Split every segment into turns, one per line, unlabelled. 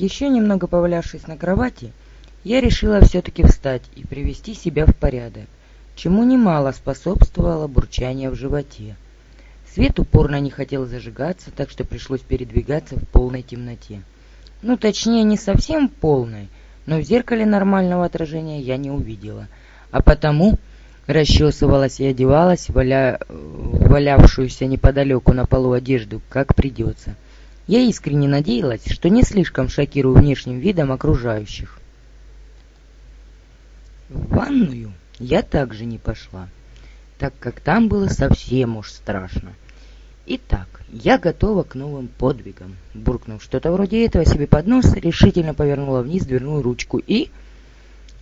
Еще немного повалявшись на кровати, я решила все-таки встать и привести себя в порядок, чему немало способствовало бурчание в животе. Свет упорно не хотел зажигаться, так что пришлось передвигаться в полной темноте. Ну, точнее, не совсем полной, но в зеркале нормального отражения я не увидела, а потому расчесывалась и одевалась, валя... валявшуюся неподалеку на полу одежду, как придется. Я искренне надеялась, что не слишком шокирую внешним видом окружающих. В ванную я также не пошла, так как там было совсем уж страшно. Итак, я готова к новым подвигам. Буркнув что-то вроде этого себе под нос, решительно повернула вниз дверную ручку и...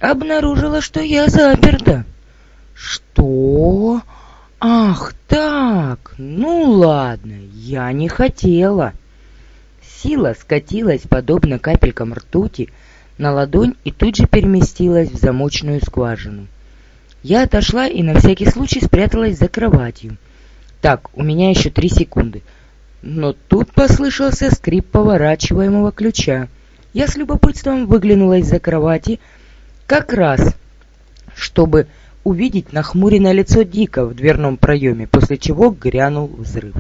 Обнаружила, что я заперта. Что? Ах так! Ну ладно, я не хотела. Сила скатилась, подобно капелькам ртути, на ладонь и тут же переместилась в замочную скважину. Я отошла и на всякий случай спряталась за кроватью. Так, у меня еще три секунды. Но тут послышался скрип поворачиваемого ключа. Я с любопытством выглянула из-за кровати, как раз, чтобы увидеть нахмуренное лицо Дика в дверном проеме, после чего грянул взрыв.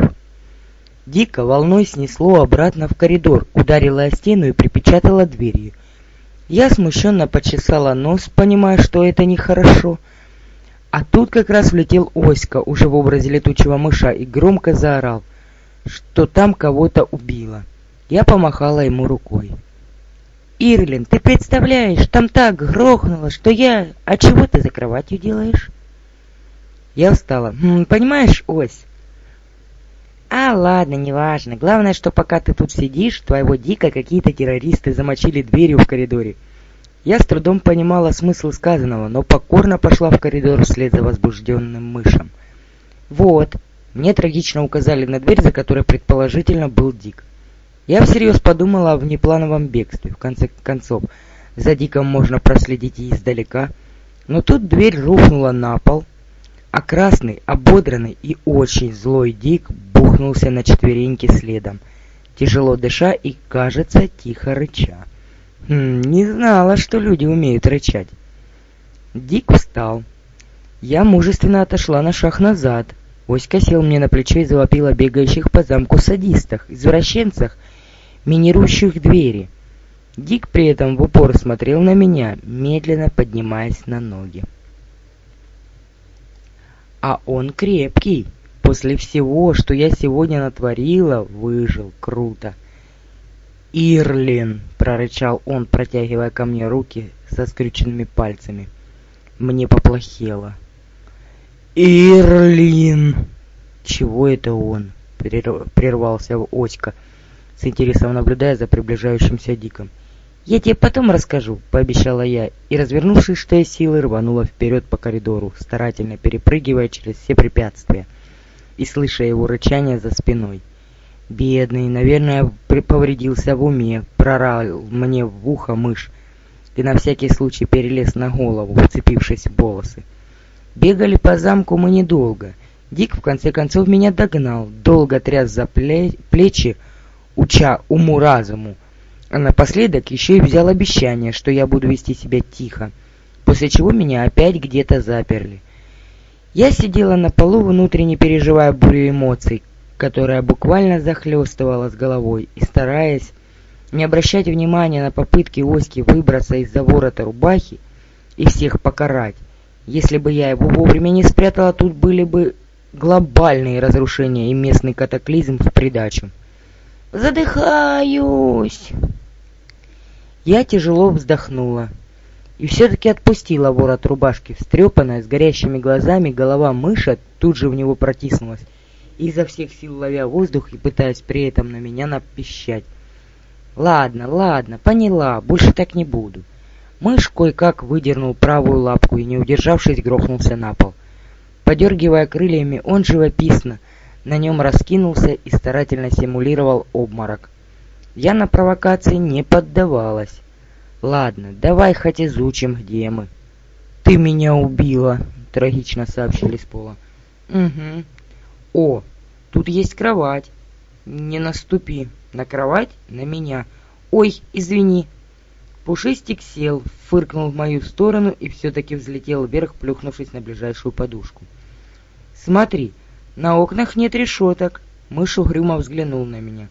Дико волной снесло обратно в коридор, ударило о стену и припечатало дверью. Я смущенно почесала нос, понимая, что это нехорошо. А тут как раз влетел Оська, уже в образе летучего мыша, и громко заорал, что там кого-то убило. Я помахала ему рукой. «Ирлин, ты представляешь, там так грохнуло, что я... А чего ты за кроватью делаешь?» Я встала. «Хм, «Понимаешь, Ось, а, ладно, неважно. Главное, что пока ты тут сидишь, твоего Дика какие-то террористы замочили дверью в коридоре. Я с трудом понимала смысл сказанного, но покорно пошла в коридор вслед за возбужденным мышем. Вот, мне трагично указали на дверь, за которой предположительно был Дик. Я всерьез подумала о внеплановом бегстве. В конце концов, за Диком можно проследить и издалека. Но тут дверь рухнула на пол, а красный, ободранный и очень злой Дик бухнулся на четвереньки следом, тяжело дыша и, кажется, тихо рыча. Хм, не знала, что люди умеют рычать. Дик встал. Я мужественно отошла на шаг назад. Оська сел мне на плечо и завопил о бегающих по замку садистах, извращенцах, минирующих двери. Дик при этом в упор смотрел на меня, медленно поднимаясь на ноги. А он крепкий. После всего, что я сегодня натворила, выжил круто. «Ирлин!» — прорычал он, протягивая ко мне руки со скрюченными пальцами. Мне поплохело. «Ирлин!» «Чего это он?» — прервался Оська, с интересом наблюдая за приближающимся Диком. «Я тебе потом расскажу», — пообещала я, и, развернувшись, что из силы, рванула вперед по коридору, старательно перепрыгивая через все препятствия и слыша его рычание за спиной. «Бедный, наверное, повредился в уме», — прорал мне в ухо мышь и на всякий случай перелез на голову, вцепившись в волосы. Бегали по замку мы недолго. Дик в конце концов меня догнал, долго тряс за плечи, уча уму-разуму, а напоследок еще и взял обещание, что я буду вести себя тихо, после чего меня опять где-то заперли. Я сидела на полу, внутренне переживая бурю эмоций, которая буквально захлестывала с головой, и стараясь не обращать внимания на попытки Оськи выбраться из-за ворота рубахи и всех покарать. Если бы я его вовремя не спрятала, тут были бы глобальные разрушения и местный катаклизм в придачу. «Задыхаюсь!» Я тяжело вздохнула и все-таки отпустила ворот рубашки. Встрепанная, с горящими глазами, голова мыша тут же в него протиснулась, изо всех сил ловя воздух и пытаясь при этом на меня напищать. «Ладно, ладно, поняла, больше так не буду». Мышь кое-как выдернул правую лапку и, не удержавшись, грохнулся на пол. Подергивая крыльями, он живописно на нем раскинулся и старательно симулировал обморок. Я на провокации не поддавалась. «Ладно, давай хоть изучим, где мы». «Ты меня убила», — трагично сообщили с пола. «Угу. О, тут есть кровать. Не наступи. На кровать? На меня. «Ой, извини!» Пушистик сел, фыркнул в мою сторону и все-таки взлетел вверх, плюхнувшись на ближайшую подушку. «Смотри, на окнах нет решеток!» Мышь угрюмо взглянул на меня.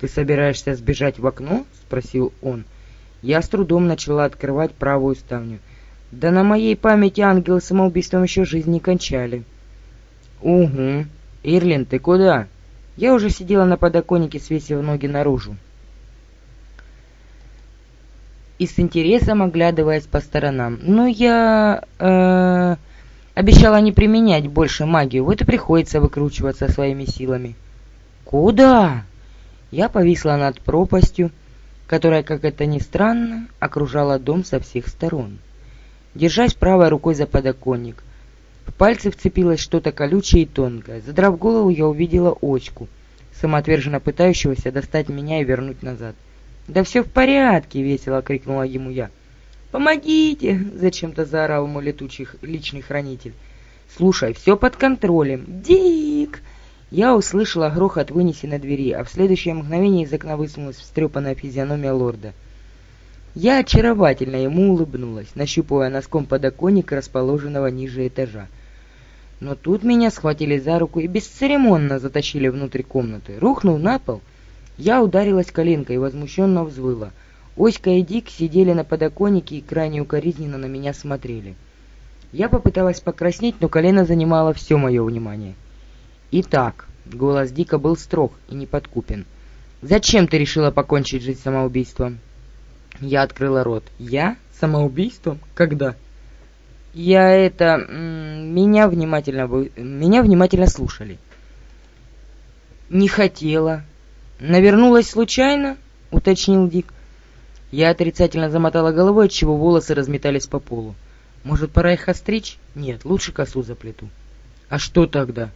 «Ты собираешься сбежать в окно?» — спросил он. Я с трудом начала открывать правую ставню. Да на моей памяти ангелы самоубийством еще жизнь не кончали. «Угу. Ирлин, ты куда?» Я уже сидела на подоконнике, свесив ноги наружу. И с интересом оглядываясь по сторонам. «Ну, я... Э, обещала не применять больше магию, вот и приходится выкручиваться своими силами». «Куда?» Я повисла над пропастью, которая, как это ни странно, окружала дом со всех сторон. Держась правой рукой за подоконник, в пальцы вцепилось что-то колючее и тонкое. Задрав голову, я увидела очку, самоотверженно пытающегося достать меня и вернуть назад. «Да все в порядке!» — весело крикнула ему я. «Помогите!» — зачем-то заорал мой летучий личный хранитель. «Слушай, все под контролем!» «Дик!» Я услышала грохот вынесенной двери, а в следующее мгновение из окна высунулась встрепанная физиономия лорда. Я очаровательно ему улыбнулась, нащупывая носком подоконник, расположенного ниже этажа. Но тут меня схватили за руку и бесцеремонно затащили внутрь комнаты. Рухнув на пол, я ударилась коленкой и возмущенно взвыла. Оська и Дик сидели на подоконнике и крайне укоризненно на меня смотрели. Я попыталась покраснеть, но колено занимало все мое внимание. «Итак», — голос Дика был строг и неподкупен, — «зачем ты решила покончить жизнь самоубийством?» Я открыла рот. «Я? Самоубийством? Когда?» «Я это... Меня внимательно... Меня внимательно слушали». «Не хотела». «Навернулась случайно?» — уточнил Дик. Я отрицательно замотала головой, отчего волосы разметались по полу. «Может, пора их остричь?» «Нет, лучше косу заплету». «А что тогда?»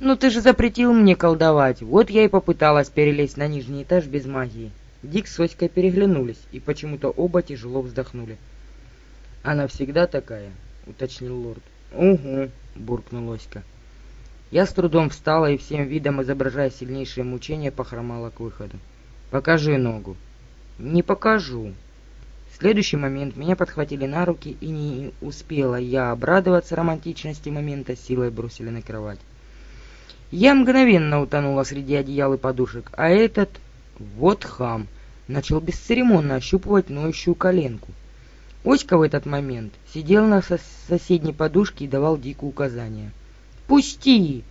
«Ну ты же запретил мне колдовать. Вот я и попыталась перелезть на нижний этаж без магии». Дик с Оськой переглянулись и почему-то оба тяжело вздохнули. «Она всегда такая?» — уточнил лорд. «Угу», — буркнул Оська. Я с трудом встала и всем видом, изображая сильнейшее мучение, похромала к выходу. «Покажи ногу». «Не покажу». В следующий момент меня подхватили на руки, и не успела я обрадоваться романтичности момента, силой бросили на кровать. Я мгновенно утонула среди одеял и подушек, а этот... вот хам начал бесцеремонно ощупывать ноющую коленку. Оська в этот момент сидел на сос соседней подушке и давал Дику указания. «Пусти!»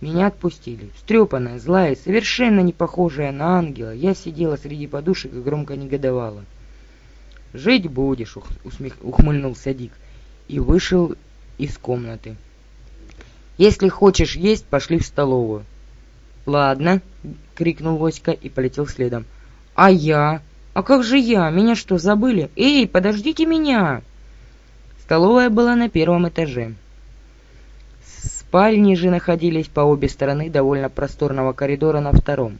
Меня отпустили. Встрепанная, злая, совершенно не похожая на ангела, я сидела среди подушек и громко негодовала. «Жить будешь!» — усмех... ухмыльнулся Дик и вышел из комнаты. «Если хочешь есть, пошли в столовую». «Ладно!» — крикнул Оська и полетел следом. «А я? А как же я? Меня что, забыли? Эй, подождите меня!» Столовая была на первом этаже. Спальни же находились по обе стороны довольно просторного коридора на втором.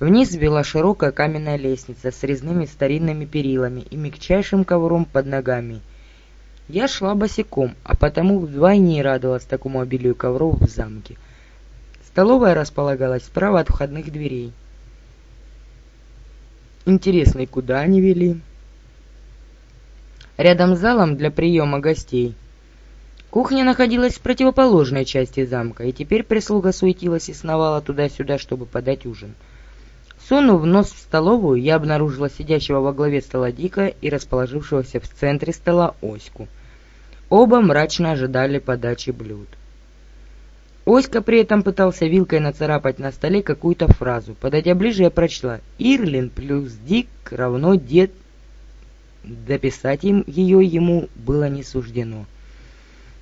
Вниз вела широкая каменная лестница с резными старинными перилами и мягчайшим ковром под ногами. Я шла босиком, а потому вдвойне радовалась такому обилию ковров в замке. Столовая располагалась справа от входных дверей. Интересно, и куда они вели? Рядом с залом для приема гостей. Кухня находилась в противоположной части замка, и теперь прислуга суетилась и сновала туда-сюда, чтобы подать ужин. Сунув нос в столовую, я обнаружила сидящего во главе стола Дика и расположившегося в центре стола Оську. Оба мрачно ожидали подачи блюд. Оська при этом пытался вилкой нацарапать на столе какую-то фразу. Подойдя ближе, я прочла «Ирлин плюс Дик равно дед». Дописать им ее ему было не суждено.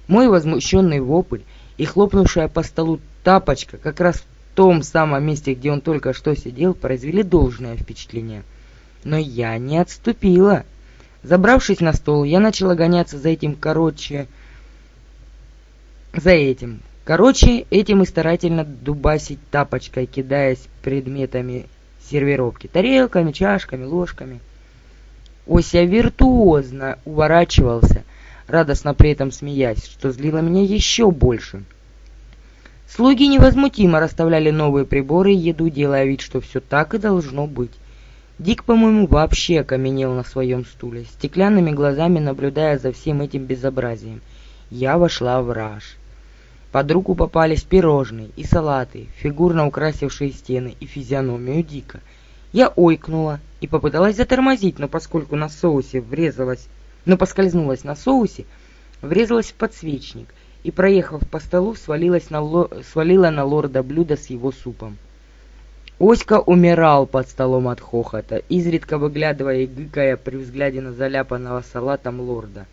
Мой возмущенный вопль и хлопнувшая по столу тапочка как раз в том самом месте, где он только что сидел, произвели должное впечатление. Но я не отступила. Забравшись на стол, я начала гоняться за этим короче... За этим, Короче, этим и старательно дубасить тапочкой, кидаясь предметами сервировки, тарелками, чашками, ложками. Ося виртуозно уворачивался, радостно при этом смеясь, что злило меня еще больше. Слуги невозмутимо расставляли новые приборы и еду, делая вид, что все так и должно быть. Дик, по-моему, вообще окаменел на своем стуле, стеклянными глазами наблюдая за всем этим безобразием. Я вошла в раж. Под руку попались пирожные и салаты, фигурно украсившие стены и физиономию Дика. Я ойкнула и попыталась затормозить, но поскольку на соусе врезалась, но поскользнулась на соусе, врезалась в подсвечник и, проехав по столу, свалилась на ло... свалила на лорда блюдо с его супом. Оська умирал под столом от хохота, изредка выглядывая и гыкая при взгляде на заляпанного салатом лорда.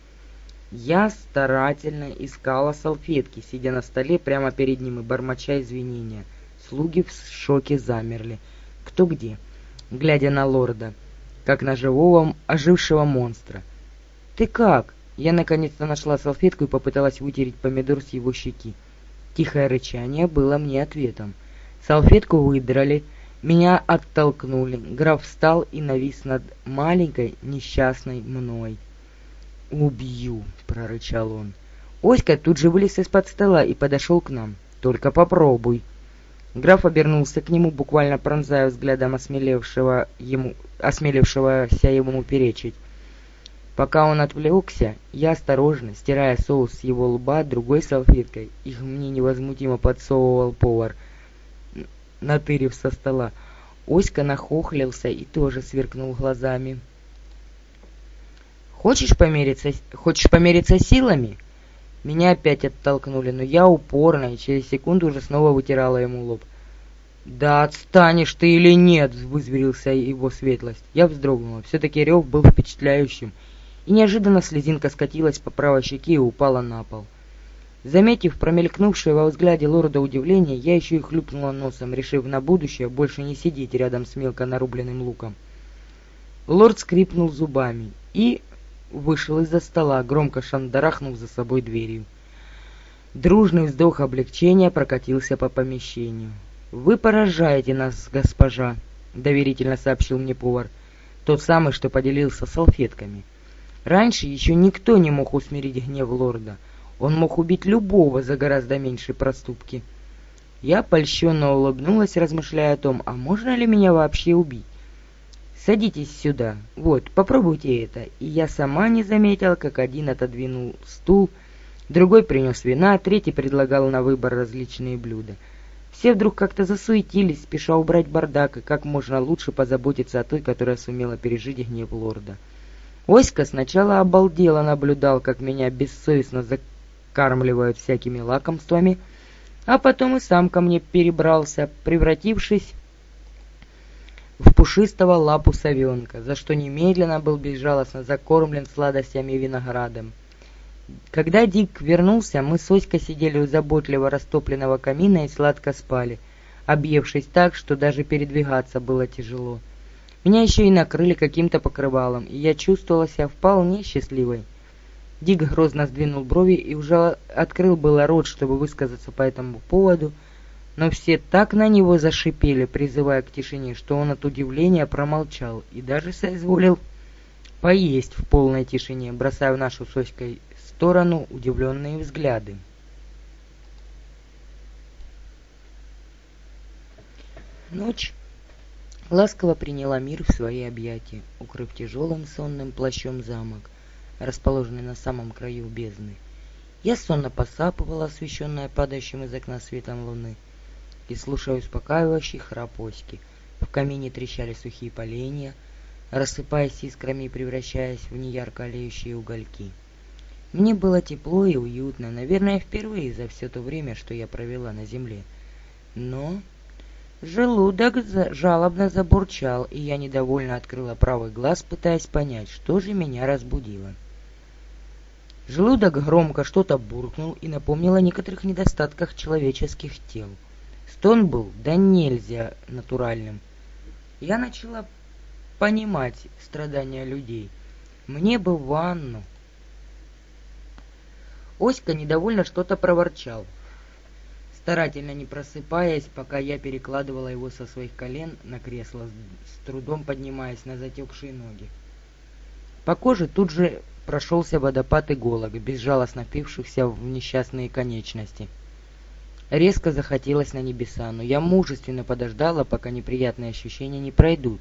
Я старательно искала салфетки, сидя на столе прямо перед ним и бормоча извинения. Слуги в шоке замерли. Кто где? Глядя на лорда, как на живого, ожившего монстра. «Ты как?» Я наконец-то нашла салфетку и попыталась вытереть помидор с его щеки. Тихое рычание было мне ответом. Салфетку выдрали, меня оттолкнули. Граф встал и навис над маленькой несчастной мной. «Убью!» — прорычал он. Оська тут же вылез из-под стола и подошел к нам. «Только попробуй!» Граф обернулся к нему, буквально пронзая взглядом осмелевшего ему, осмелившегося ему перечить. Пока он отвлекся, я осторожно, стирая соус с его лба другой салфеткой, их мне невозмутимо подсовывал повар, натырив со стола. Оська нахохлился и тоже сверкнул глазами. «Хочешь помериться, хочешь помериться силами?» Меня опять оттолкнули, но я упорно и через секунду уже снова вытирала ему лоб. «Да отстанешь ты или нет!» — вызверился его светлость. Я вздрогнула. Все-таки рев был впечатляющим — и неожиданно слезинка скатилась по правой щеке и упала на пол. Заметив промелькнувшее во взгляде лорда удивление, я еще и хлюпнула носом, решив на будущее больше не сидеть рядом с мелко нарубленным луком. Лорд скрипнул зубами и вышел из-за стола, громко шандарахнув за собой дверью. Дружный вздох облегчения прокатился по помещению. «Вы поражаете нас, госпожа», — доверительно сообщил мне повар, тот самый, что поделился салфетками. Раньше еще никто не мог усмирить гнев лорда. Он мог убить любого за гораздо меньшие проступки. Я польщенно улыбнулась, размышляя о том, а можно ли меня вообще убить. «Садитесь сюда. Вот, попробуйте это». И я сама не заметила, как один отодвинул стул, другой принес вина, третий предлагал на выбор различные блюда. Все вдруг как-то засуетились, спеша убрать бардак и как можно лучше позаботиться о той, которая сумела пережить гнев лорда. Оська сначала обалдело наблюдал, как меня бессовестно закармливают всякими лакомствами, а потом и сам ко мне перебрался, превратившись в пушистого лапу совенка, за что немедленно был безжалостно закормлен сладостями и виноградом. Когда Дик вернулся, мы с Оськой сидели у заботливо растопленного камина и сладко спали, объевшись так, что даже передвигаться было тяжело. Меня еще и накрыли каким-то покрывалом, и я чувствовала себя вполне счастливой. Дик грозно сдвинул брови и уже открыл было рот, чтобы высказаться по этому поводу, но все так на него зашипели, призывая к тишине, что он от удивления промолчал и даже соизволил поесть в полной тишине, бросая в нашу с Оськой сторону удивленные взгляды. Ночь ласково приняла мир в свои объятия, укрыв тяжелым сонным плащом замок, расположенный на самом краю бездны. Я сонно посапывала, освещенная падающим из окна светом луны, и слушая успокаивающий храп оськи. В камине трещали сухие поленья, рассыпаясь искрами и превращаясь в неярко олеющие угольки. Мне было тепло и уютно, наверное, впервые за все то время, что я провела на земле. Но Желудок жалобно забурчал, и я недовольно открыла правый глаз, пытаясь понять, что же меня разбудило. Желудок громко что-то буркнул и напомнил о некоторых недостатках человеческих тел. Стон был да нельзя натуральным. Я начала понимать страдания людей. Мне бы ванну. Оська недовольно что-то проворчал старательно не просыпаясь, пока я перекладывала его со своих колен на кресло, с трудом поднимаясь на затекшие ноги. По коже тут же прошелся водопад иголок, безжалостно впившихся в несчастные конечности. Резко захотелось на небеса, но я мужественно подождала, пока неприятные ощущения не пройдут.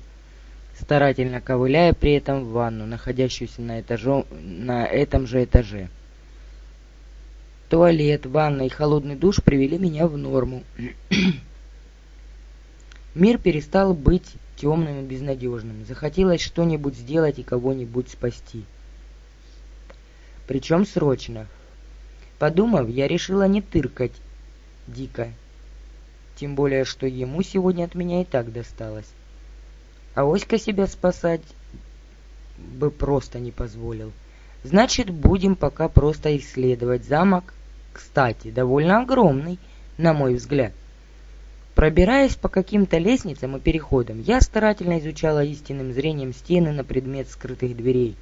старательно ковыляя при этом в ванну, находящуюся на, этажом, на этом же этаже. Туалет, ванна и холодный душ привели меня в норму. Мир перестал быть темным и безнадежным. Захотелось что-нибудь сделать и кого-нибудь спасти. Причем срочно. Подумав, я решила не тыркать дико. Тем более, что ему сегодня от меня и так досталось. А Оська себя спасать бы просто не позволил. Значит, будем пока просто исследовать замок. Кстати, довольно огромный, на мой взгляд. Пробираясь по каким-то лестницам и переходам, я старательно изучала истинным зрением стены на предмет скрытых дверей.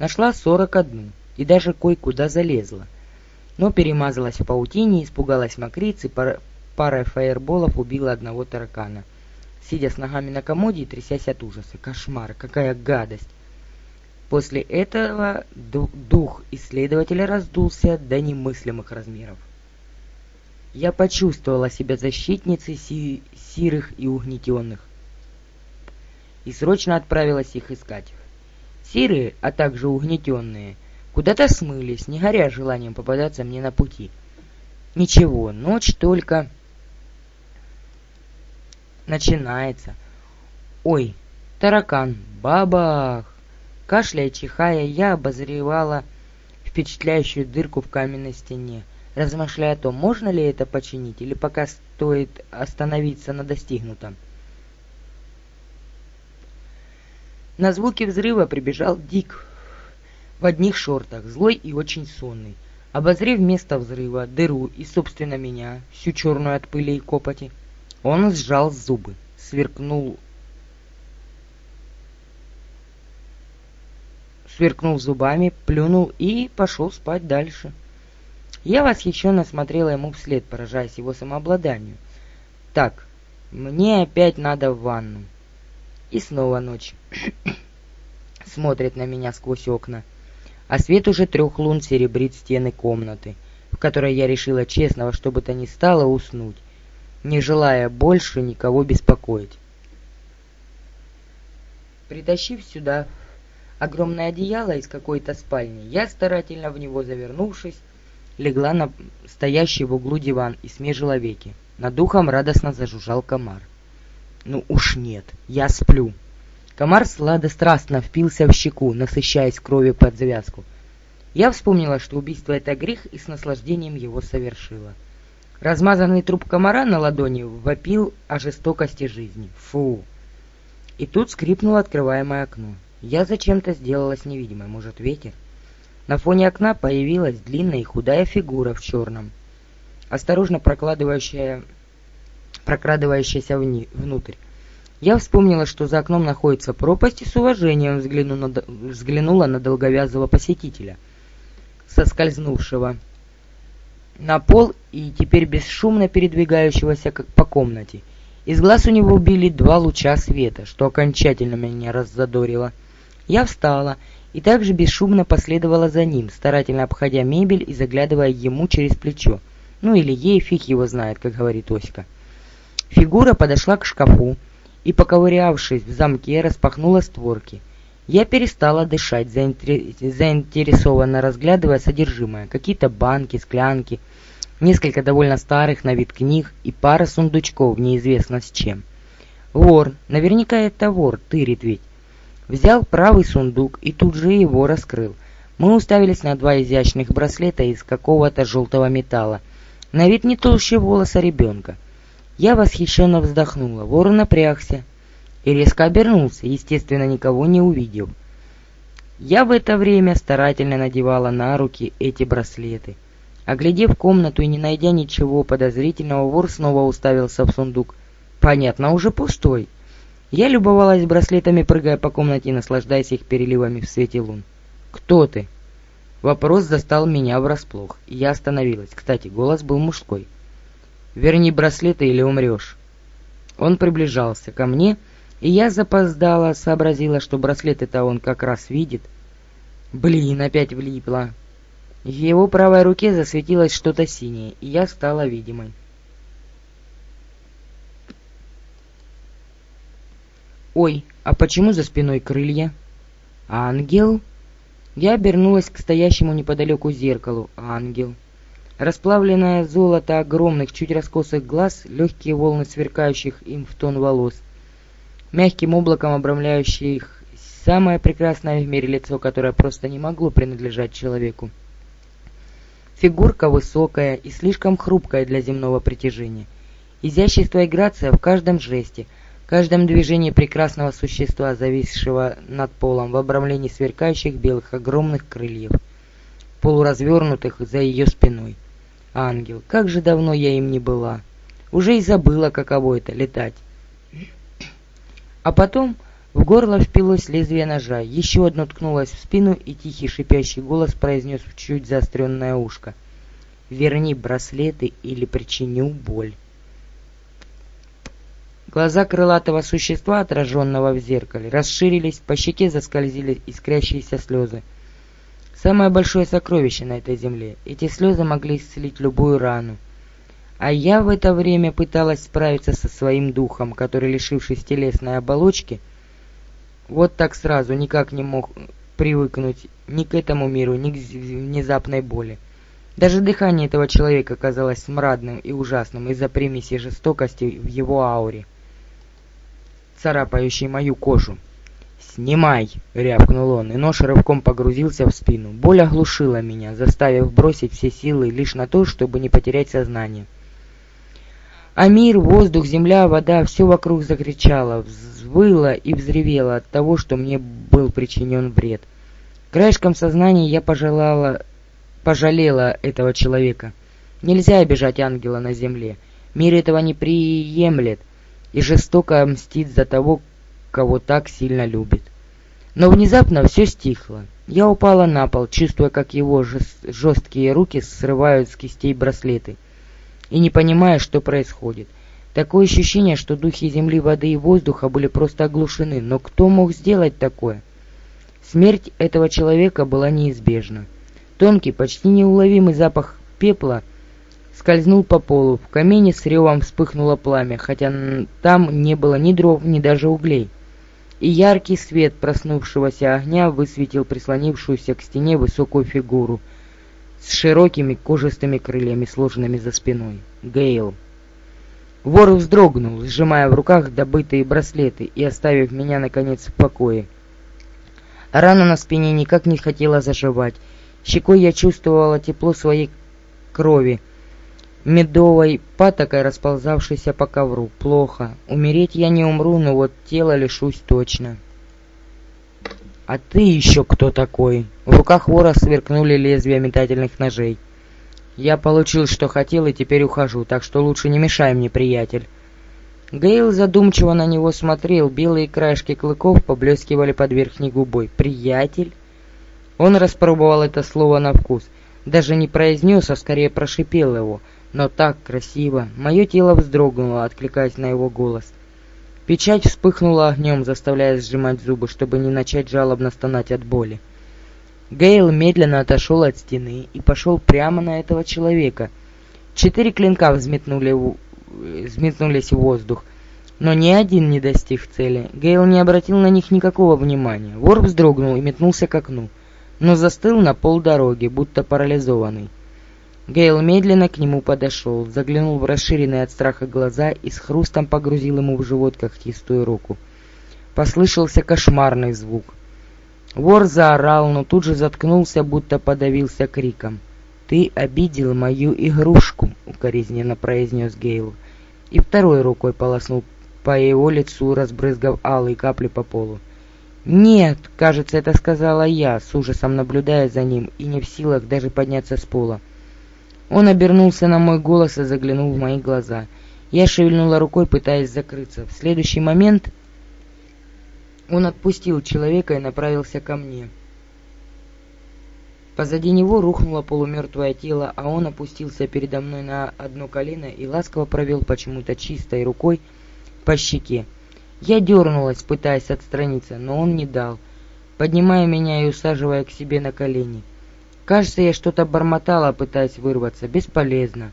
Нашла сорок одну и даже кое-куда залезла. Но перемазалась в паутине, испугалась мокриц и пар парой фаерболов убила одного таракана. Сидя с ногами на комоде и трясясь от ужаса. Кошмар, какая гадость! После этого дух исследователя раздулся до немыслимых размеров. Я почувствовала себя защитницей си сирых и угнетенных и срочно отправилась их искать. Сирые, а также угнетенные, куда-то смылись, не горя желанием попадаться мне на пути. Ничего, ночь только начинается. Ой, таракан, бабах! Кашляя, чихая, я обозревала впечатляющую дырку в каменной стене, размышляя о том, можно ли это починить, или пока стоит остановиться на достигнутом. На звуки взрыва прибежал Дик в одних шортах, злой и очень сонный. Обозрев место взрыва, дыру и, собственно, меня, всю черную от пыли и копоти, он сжал зубы, сверкнул сверкнул зубами, плюнул и пошел спать дальше. Я восхищенно смотрела ему вслед, поражаясь его самообладанию. Так, мне опять надо в ванну. И снова ночь. Смотрит на меня сквозь окна. А свет уже трех лун серебрит стены комнаты, в которой я решила честно во что бы то ни стало уснуть, не желая больше никого беспокоить. Притащив сюда огромное одеяло из какой-то спальни. Я, старательно в него завернувшись, легла на стоящий в углу диван и смежила веки. Над духом радостно зажужжал комар. Ну уж нет, я сплю. Комар сладострастно впился в щеку, насыщаясь кровью под завязку. Я вспомнила, что убийство — это грех, и с наслаждением его совершила. Размазанный труп комара на ладони вопил о жестокости жизни. Фу! И тут скрипнуло открываемое окно. Я зачем-то сделалась невидимой, может, ветер? На фоне окна появилась длинная и худая фигура в черном, осторожно прокладывающая, прокрадывающаяся вни, внутрь. Я вспомнила, что за окном находится пропасть, и с уважением взглянула на, взглянула на долговязого посетителя, соскользнувшего на пол и теперь бесшумно передвигающегося как по комнате. Из глаз у него били два луча света, что окончательно меня раззадорило. Я встала и также бесшумно последовала за ним, старательно обходя мебель и заглядывая ему через плечо. Ну или ей фиг его знает, как говорит Оська. Фигура подошла к шкафу и, поковырявшись в замке, распахнула створки. Я перестала дышать, заинтересованно разглядывая содержимое. Какие-то банки, склянки, несколько довольно старых на вид книг и пара сундучков неизвестно с чем. Вор, наверняка это вор, тырит ведь взял правый сундук и тут же его раскрыл. Мы уставились на два изящных браслета из какого-то желтого металла, на вид не толще волоса ребенка. Я восхищенно вздохнула, вор напрягся и резко обернулся, естественно, никого не увидел. Я в это время старательно надевала на руки эти браслеты. Оглядев комнату и не найдя ничего подозрительного, вор снова уставился в сундук. Понятно, уже пустой. Я любовалась браслетами, прыгая по комнате и наслаждаясь их переливами в свете лун. «Кто ты?» Вопрос застал меня врасплох, я остановилась. Кстати, голос был мужской. «Верни браслеты или умрешь». Он приближался ко мне, и я запоздала, сообразила, что браслеты-то он как раз видит. Блин, опять влипла. В его правой руке засветилось что-то синее, и я стала видимой. Ой, а почему за спиной крылья? Ангел? Я обернулась к стоящему неподалеку зеркалу. Ангел. Расплавленное золото огромных, чуть раскосых глаз, легкие волны сверкающих им в тон волос, мягким облаком обрамляющих самое прекрасное в мире лицо, которое просто не могло принадлежать человеку. Фигурка высокая и слишком хрупкая для земного притяжения. Изящество и грация в каждом жесте — каждом движении прекрасного существа, зависшего над полом в обрамлении сверкающих белых огромных крыльев, полуразвернутых за ее спиной. Ангел, как же давно я им не была. Уже и забыла, каково это — летать. А потом в горло впилось лезвие ножа, еще одно ткнулось в спину, и тихий шипящий голос произнес в чуть заостренное ушко. «Верни браслеты или причиню боль». Глаза крылатого существа, отраженного в зеркале, расширились, по щеке заскользили искрящиеся слезы. Самое большое сокровище на этой земле. Эти слезы могли исцелить любую рану. А я в это время пыталась справиться со своим духом, который, лишившись телесной оболочки, вот так сразу никак не мог привыкнуть ни к этому миру, ни к внезапной боли. Даже дыхание этого человека казалось смрадным и ужасным из-за примеси жестокости в его ауре царапающий мою кожу. «Снимай!» — рявкнул он, и нож рывком погрузился в спину. Боль оглушила меня, заставив бросить все силы лишь на то, чтобы не потерять сознание. А мир, воздух, земля, вода — все вокруг закричало, взвыло и взревело от того, что мне был причинен вред. Краешком сознания я пожелала, пожалела этого человека. Нельзя обижать ангела на земле. Мир этого не приемлет и жестоко мстит за того, кого так сильно любит. Но внезапно все стихло. Я упала на пол, чувствуя, как его жесткие руки срывают с кистей браслеты, и не понимая, что происходит. Такое ощущение, что духи земли, воды и воздуха были просто оглушены. Но кто мог сделать такое? Смерть этого человека была неизбежна. Тонкий, почти неуловимый запах пепла скользнул по полу. В камине с ревом вспыхнуло пламя, хотя там не было ни дров, ни даже углей. И яркий свет проснувшегося огня высветил прислонившуюся к стене высокую фигуру с широкими кожистыми крыльями, сложенными за спиной. Гейл. Вор вздрогнул, сжимая в руках добытые браслеты и оставив меня, наконец, в покое. Рана на спине никак не хотела заживать. Щекой я чувствовала тепло своей крови, медовой патокой расползавшейся по ковру. Плохо. Умереть я не умру, но вот тело лишусь точно. «А ты еще кто такой?» В руках вора сверкнули лезвия метательных ножей. «Я получил, что хотел, и теперь ухожу, так что лучше не мешай мне, приятель». Гейл задумчиво на него смотрел, белые краешки клыков поблескивали под верхней губой. «Приятель?» Он распробовал это слово на вкус. Даже не произнес, а скорее прошипел его — но так красиво. Мое тело вздрогнуло, откликаясь на его голос. Печать вспыхнула огнем, заставляя сжимать зубы, чтобы не начать жалобно стонать от боли. Гейл медленно отошел от стены и пошел прямо на этого человека. Четыре клинка взметнули в... взметнулись в воздух, но ни один не достиг цели. Гейл не обратил на них никакого внимания. Вор вздрогнул и метнулся к окну, но застыл на полдороги, будто парализованный. Гейл медленно к нему подошел, заглянул в расширенные от страха глаза и с хрустом погрузил ему в живот когтистую руку. Послышался кошмарный звук. Вор заорал, но тут же заткнулся, будто подавился криком. «Ты обидел мою игрушку», — укоризненно произнес Гейл. И второй рукой полоснул по его лицу, разбрызгав алые капли по полу. «Нет!» — кажется, это сказала я, с ужасом наблюдая за ним и не в силах даже подняться с пола. Он обернулся на мой голос и заглянул в мои глаза. Я шевельнула рукой, пытаясь закрыться. В следующий момент он отпустил человека и направился ко мне. Позади него рухнуло полумертвое тело, а он опустился передо мной на одно колено и ласково провел почему-то чистой рукой по щеке. Я дернулась, пытаясь отстраниться, но он не дал, поднимая меня и усаживая к себе на колени. Кажется, я что-то бормотала, пытаясь вырваться. Бесполезно.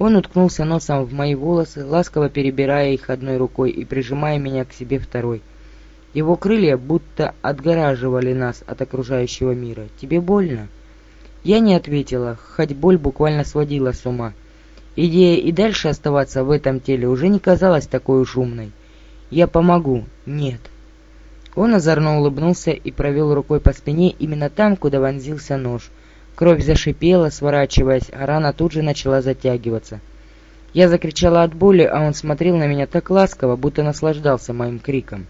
Он уткнулся носом в мои волосы, ласково перебирая их одной рукой и прижимая меня к себе второй. Его крылья будто отгораживали нас от окружающего мира. Тебе больно? Я не ответила, хоть боль буквально сводила с ума. Идея и дальше оставаться в этом теле уже не казалась такой уж умной. «Я помогу». «Нет». Он озорно улыбнулся и провел рукой по спине именно там, куда вонзился нож. Кровь зашипела, сворачиваясь, а рана тут же начала затягиваться. Я закричала от боли, а он смотрел на меня так ласково, будто наслаждался моим криком.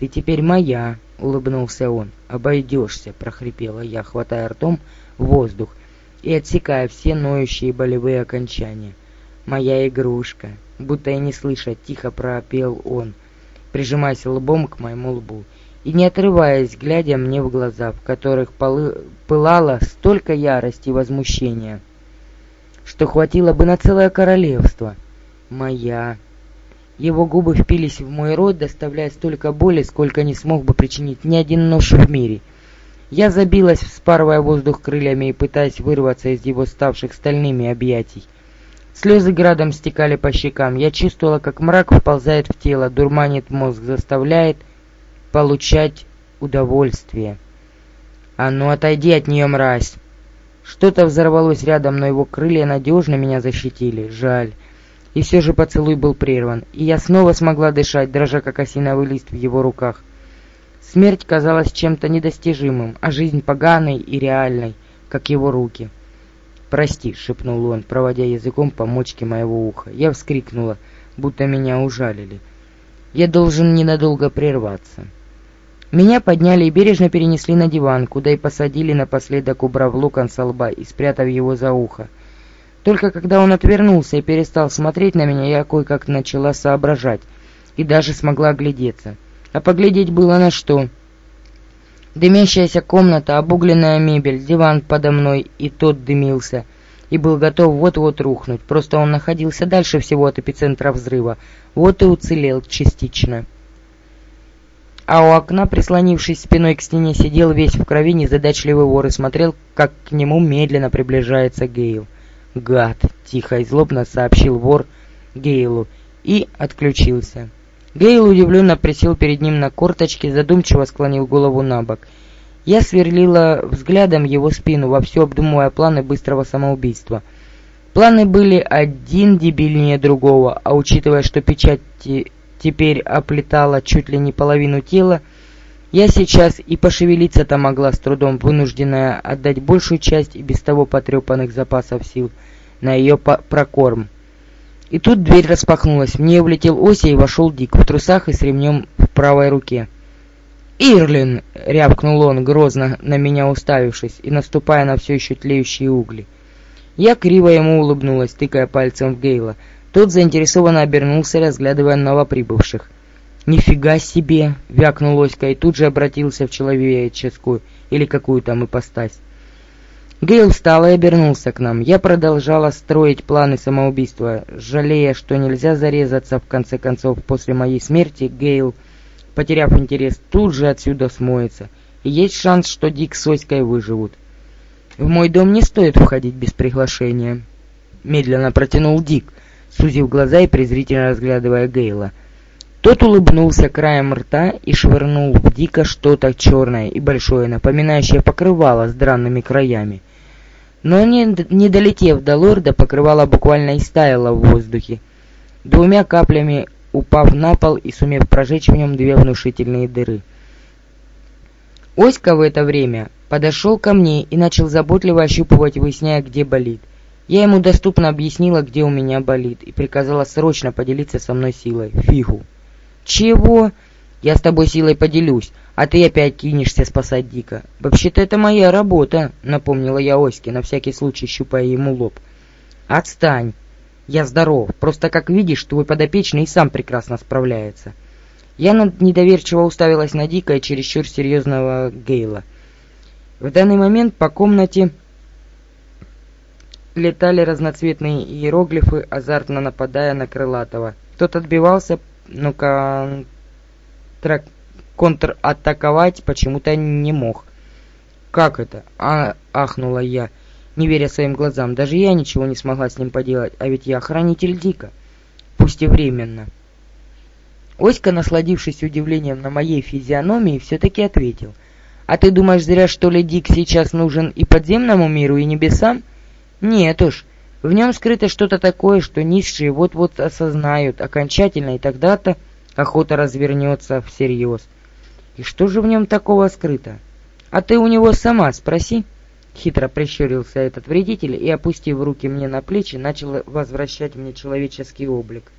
«Ты теперь моя!» — улыбнулся он. «Обойдешься!» — прохрипела я, хватая ртом воздух и отсекая все ноющие болевые окончания. «Моя игрушка!» — будто и не слыша, тихо пропел он, прижимаясь лбом к моему лбу и не отрываясь, глядя мне в глаза, в которых пылало столько ярости и возмущения, что хватило бы на целое королевство. «Моя!» Его губы впились в мой рот, доставляя столько боли, сколько не смог бы причинить ни один нож в мире. Я забилась, вспарывая воздух крыльями и пытаясь вырваться из его ставших стальными объятий. Слезы градом стекали по щекам. Я чувствовала, как мрак вползает в тело, дурманит мозг, заставляет получать удовольствие. «А ну, отойди от нее, мразь!» Что-то взорвалось рядом, но его крылья надежно меня защитили. Жаль. И все же поцелуй был прерван, и я снова смогла дышать, дрожа как осиновый лист в его руках. Смерть казалась чем-то недостижимым, а жизнь поганой и реальной, как его руки. «Прости», — шепнул он, проводя языком по мочке моего уха. Я вскрикнула, будто меня ужалили. «Я должен ненадолго прерваться». Меня подняли и бережно перенесли на диван, куда и посадили напоследок, убрав локон со лба и спрятав его за ухо. Только когда он отвернулся и перестал смотреть на меня, я кое-как начала соображать и даже смогла оглядеться. А поглядеть было на что. Дымящаяся комната, обугленная мебель, диван подо мной, и тот дымился, и был готов вот-вот рухнуть. Просто он находился дальше всего от эпицентра взрыва, вот и уцелел частично. А у окна, прислонившись спиной к стене, сидел весь в крови незадачливый вор и смотрел, как к нему медленно приближается Гейл. «Гад!» — тихо и злобно сообщил вор Гейлу и отключился. Гейл удивленно присел перед ним на корточки, задумчиво склонил голову на бок. Я сверлила взглядом его спину, вовсю обдумывая планы быстрого самоубийства. Планы были один дебильнее другого, а учитывая, что печать теперь оплетала чуть ли не половину тела, я сейчас и пошевелиться-то могла с трудом, вынужденная отдать большую часть и без того потрепанных запасов сил на ее прокорм. И тут дверь распахнулась, в нее влетел Ося и вошел Дик в трусах и с ремнем в правой руке. «Ирлин!» — рявкнул он, грозно на меня уставившись и наступая на все еще тлеющие угли. Я криво ему улыбнулась, тыкая пальцем в Гейла. Тот заинтересованно обернулся, разглядывая новоприбывших. «Нифига себе!» — вякнул Оська и тут же обратился в человеческую или какую там ипостась. Гейл встал и обернулся к нам. Я продолжала строить планы самоубийства, жалея, что нельзя зарезаться в конце концов после моей смерти. Гейл, потеряв интерес, тут же отсюда смоется. И есть шанс, что Дик с Оськой выживут. В мой дом не стоит входить без приглашения. Медленно протянул Дик, сузив глаза и презрительно разглядывая Гейла. Тот улыбнулся краем рта и швырнул в Дика что-то черное и большое, напоминающее покрывало с дранными краями. Но не, не долетев до лорда, покрывало буквально истаяло в воздухе, двумя каплями упав на пол и сумев прожечь в нем две внушительные дыры. Оська в это время подошел ко мне и начал заботливо ощупывать, выясняя, где болит. Я ему доступно объяснила, где у меня болит, и приказала срочно поделиться со мной силой. Фигу. «Чего?» «Я с тобой силой поделюсь, а ты опять кинешься спасать Дика». «Вообще-то это моя работа», — напомнила я Оське, на всякий случай щупая ему лоб. «Отстань. Я здоров. Просто, как видишь, твой подопечный и сам прекрасно справляется». Я недоверчиво уставилась на Дика и чересчур серьезного Гейла. В данный момент по комнате летали разноцветные иероглифы, азартно нападая на Крылатого. Тот отбивался, но контра... контратаковать почему-то не мог. «Как это?» а, — ахнула я, не веря своим глазам. «Даже я ничего не смогла с ним поделать, а ведь я хранитель Дика, пусть и временно». Оська, насладившись удивлением на моей физиономии, все-таки ответил. «А ты думаешь, зря, что ли, Дик сейчас нужен и подземному миру, и небесам?» «Нет уж, в нем скрыто что-то такое, что низшие вот-вот осознают окончательно, и тогда-то охота развернется всерьез. И что же в нем такого скрыто? А ты у него сама спроси». Хитро прищурился этот вредитель и, опустив руки мне на плечи, начал возвращать мне человеческий облик.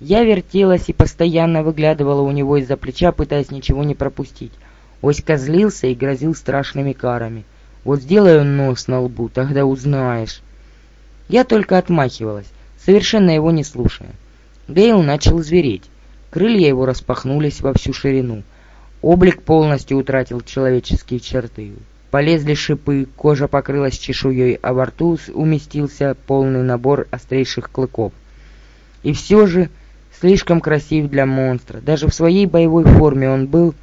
Я вертелась и постоянно выглядывала у него из-за плеча, пытаясь ничего не пропустить. Оська злился и грозил страшными карами. «Вот сделаю нос на лбу, тогда узнаешь». Я только отмахивалась, совершенно его не слушая. Гейл начал звереть. Крылья его распахнулись во всю ширину. Облик полностью утратил человеческие черты. Полезли шипы, кожа покрылась чешуей, а во рту уместился полный набор острейших клыков. И все же слишком красив для монстра. Даже в своей боевой форме он был...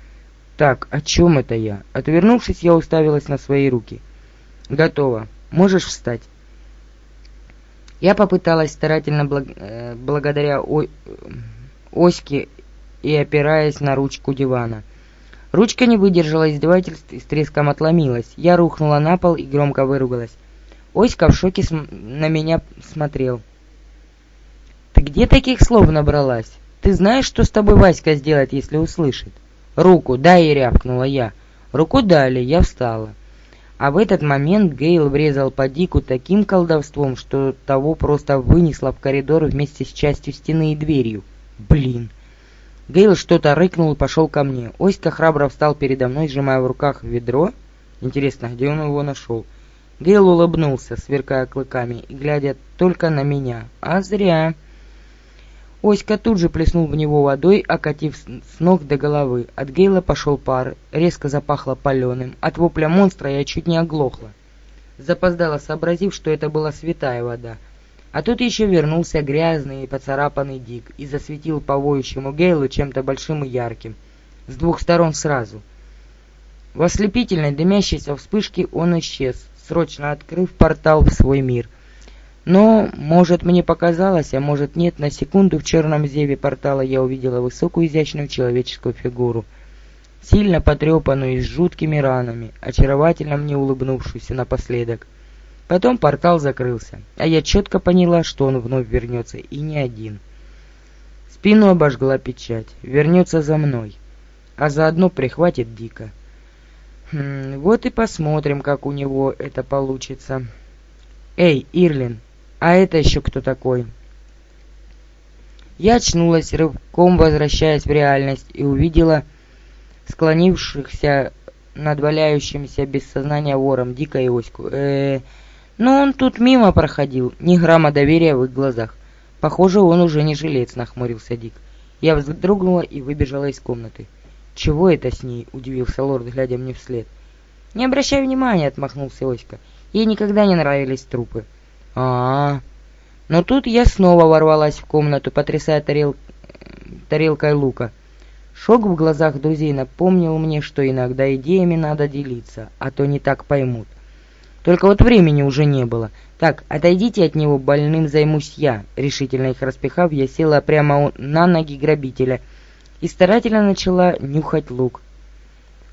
Так, о чем это я? Отвернувшись, я уставилась на свои руки. Готово. Можешь встать. Я попыталась старательно благ... э, благодаря о... Э, оське и опираясь на ручку дивана — Ручка не выдержала издевательств и с треском отломилась. Я рухнула на пол и громко выругалась. Оська в шоке на меня смотрел. «Ты где таких слов набралась? Ты знаешь, что с тобой Васька сделает, если услышит?» «Руку дай!» рявкнула я. Руку дали, я встала. А в этот момент Гейл врезал по Дику таким колдовством, что того просто вынесло в коридор вместе с частью стены и дверью. Блин! Гейл что-то рыкнул и пошел ко мне. Оська храбро встал передо мной, сжимая в руках ведро. Интересно, где он его нашел? Гейл улыбнулся, сверкая клыками и глядя только на меня. А зря. Оська тут же плеснул в него водой, окатив с ног до головы. От Гейла пошел пар, резко запахло паленым. От вопля монстра я чуть не оглохла. Запоздала, сообразив, что это была святая вода. А тут еще вернулся грязный и поцарапанный Дик и засветил по воющему Гейлу чем-то большим и ярким. С двух сторон сразу. В ослепительной дымящейся вспышке он исчез, срочно открыв портал в свой мир. Но, может, мне показалось, а может нет, на секунду в черном зеве портала я увидела высокую изящную человеческую фигуру, сильно потрепанную и с жуткими ранами, очаровательно мне улыбнувшуюся напоследок. Потом портал закрылся, а я четко поняла, что он вновь вернется, и не один. Спину обожгла печать, вернется за мной, а заодно прихватит Дика. Хм, вот и посмотрим, как у него это получится. Эй, Ирлин, а это еще кто такой? Я очнулась, рывком возвращаясь в реальность, и увидела склонившихся над валяющимся без сознания вором Дика и Оську. Э, -э но он тут мимо проходил, ни грамма доверия в их глазах. Похоже, он уже не жилец, нахмурился Дик. Я вздрогнула и выбежала из комнаты. «Чего это с ней?» — удивился лорд, глядя мне вслед. «Не обращай внимания», — отмахнулся Оська. «Ей никогда не нравились трупы». А, Но тут я снова ворвалась в комнату, потрясая тарел... тарелкой лука. Шок в глазах друзей напомнил мне, что иногда идеями надо делиться, а то не так поймут. Только вот времени уже не было. Так, отойдите от него, больным займусь я. Решительно их распихав, я села прямо на ноги грабителя и старательно начала нюхать лук.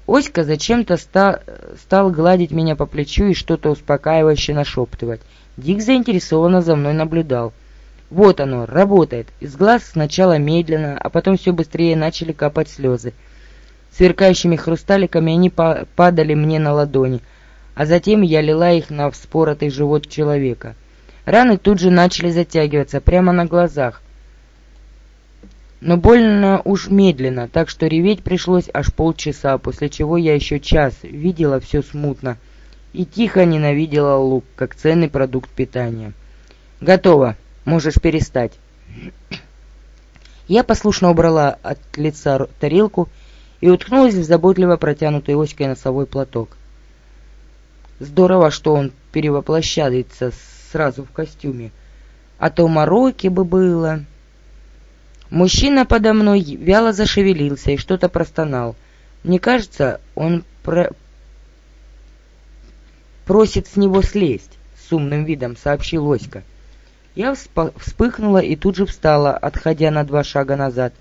Оська зачем-то ста стал гладить меня по плечу и что-то успокаивающе нашептывать. Дик заинтересованно за мной наблюдал. Вот оно, работает. Из глаз сначала медленно, а потом все быстрее начали капать слезы. Сверкающими хрусталиками они па падали мне на ладони — а затем я лила их на вспоротый живот человека. Раны тут же начали затягиваться прямо на глазах. Но больно уж медленно, так что реветь пришлось аж полчаса, после чего я еще час видела все смутно и тихо ненавидела лук, как ценный продукт питания. «Готово, можешь перестать». Я послушно убрала от лица тарелку и уткнулась в заботливо протянутый оськой носовой платок. Здорово, что он перевоплощается сразу в костюме. А то мороки бы было. Мужчина подо мной вяло зашевелился и что-то простонал. Мне кажется, он про... просит с него слезть, с умным видом сообщил Оська. Я вспыхнула и тут же встала, отходя на два шага назад.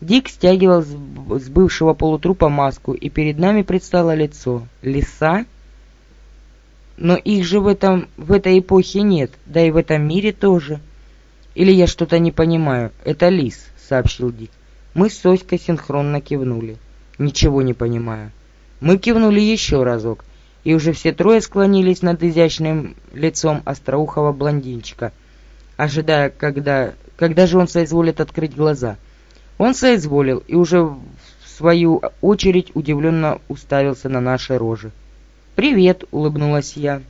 Дик стягивал с бывшего полутрупа маску, и перед нами предстало лицо. Лиса? Но их же в, этом, в этой эпохе нет, да и в этом мире тоже. Или я что-то не понимаю. Это лис, сообщил Дик. Мы с Соськой синхронно кивнули. Ничего не понимаю. Мы кивнули еще разок, и уже все трое склонились над изящным лицом остроухого блондинчика, ожидая, когда, когда же он соизволит открыть глаза — он соизволил и уже в свою очередь удивленно уставился на наши рожи. «Привет!» — улыбнулась я.